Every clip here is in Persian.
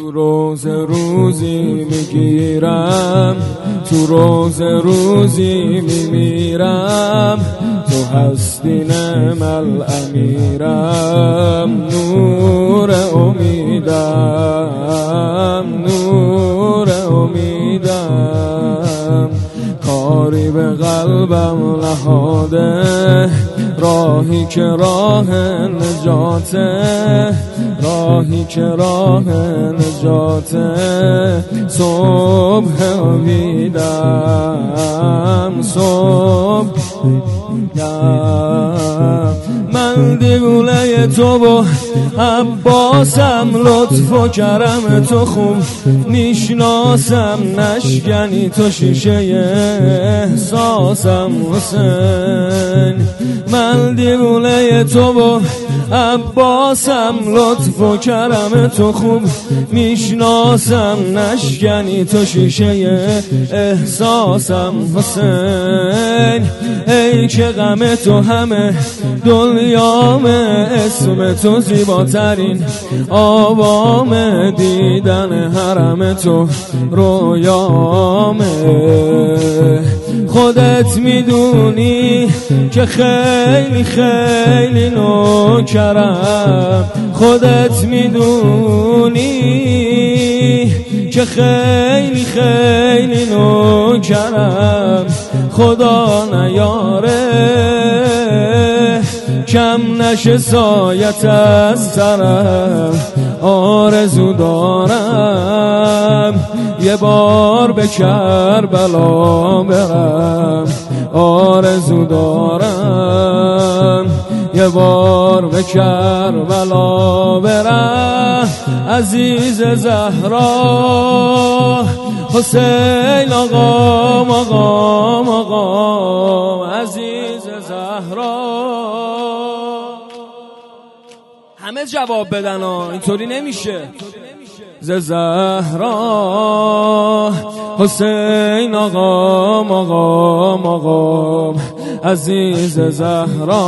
روز روزی می‌گیرم تو روز روزی میمیرم. تو هستی نمل امیرم نور امیدم نور امیدم. کاری به قلبم نهاده راهی که راه نجاته. راهی که راه نجاته صبح امیدم صبح من دیوله تو با عباسم لطف و کرم تو خوب می‌شناسم. نشکنی تو شیشه احساسم حسین. من دیوونه تو با عباسم لطف و کرم تو خوب می‌شناسم. نشکنی تو شیشه احساسم. حسین ای که غم تو همه دنیام اسم تو زیباترین آوام دیدن حرم تو رویامه. خودت می‌دونی که خیلی خیلی نوکرم. خودت می‌دونی که خیلی خیلی نوکرم. خدا نیاره. کم نشه سایت از سرم. آرزو دارم. یه بار به کربلا برم. آرزو دارم. بار به کربلا برم عزیز زهرا. حسین آقا آقا آقا عزیز زهرا. همه جواب بدن ها اینطوری نمیشه. ز زهرا. حسین آقا آقا آقا عزیز زهرا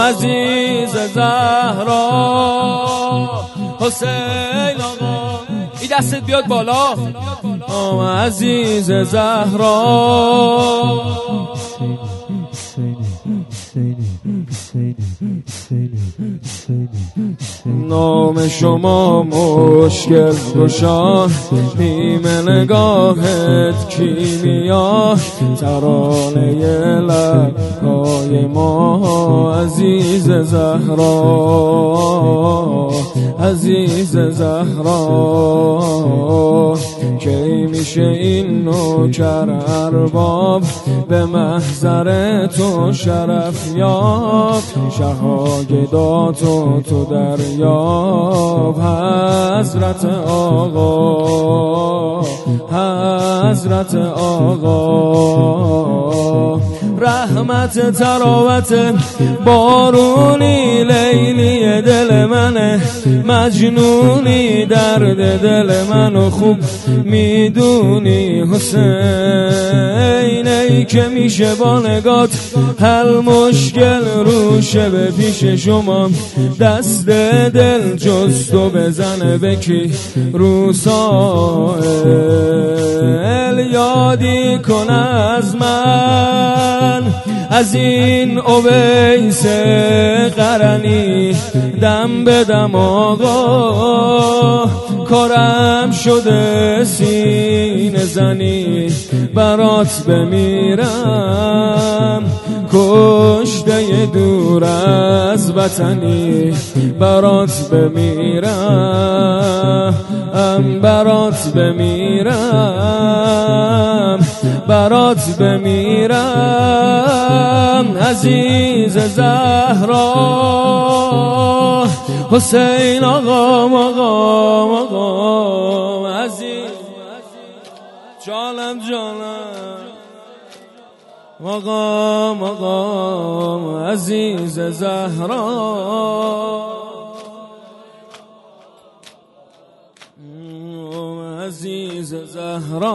عزیز زهرا. حسین آقا این دستت بیاد بالا. عزیز زهرا. نام شما مشکل گشا نیمه نگاهت کیمیا ترانه لبهای ما عزیز زهرا. عزیز زهرا کی میشه این نوکر ارباب به محضر تو شرف یاب شهاگدات و تو دریاب حضرت آقا حضرت آقا رحمت تراوت بارونی لیلی مجنونی درد دل منو خوب می‌دونی حسین ای که میشه با نگات هل مشکل روشه به پیش شما. دست دل جستو بزنه بکی روسائل یادی کن از من از این اویس قرنی دم بدم آقا. کارم شده سین زنی برات بمیرم. کشته دور از وطنی برات بمیرم. برات بمیرم. برات بمیرم عزیز زهرا. حسین آقا آقا آقا عزیز. جانم جانم. مقام مقام عزیز زهرا. عزیز زهرا.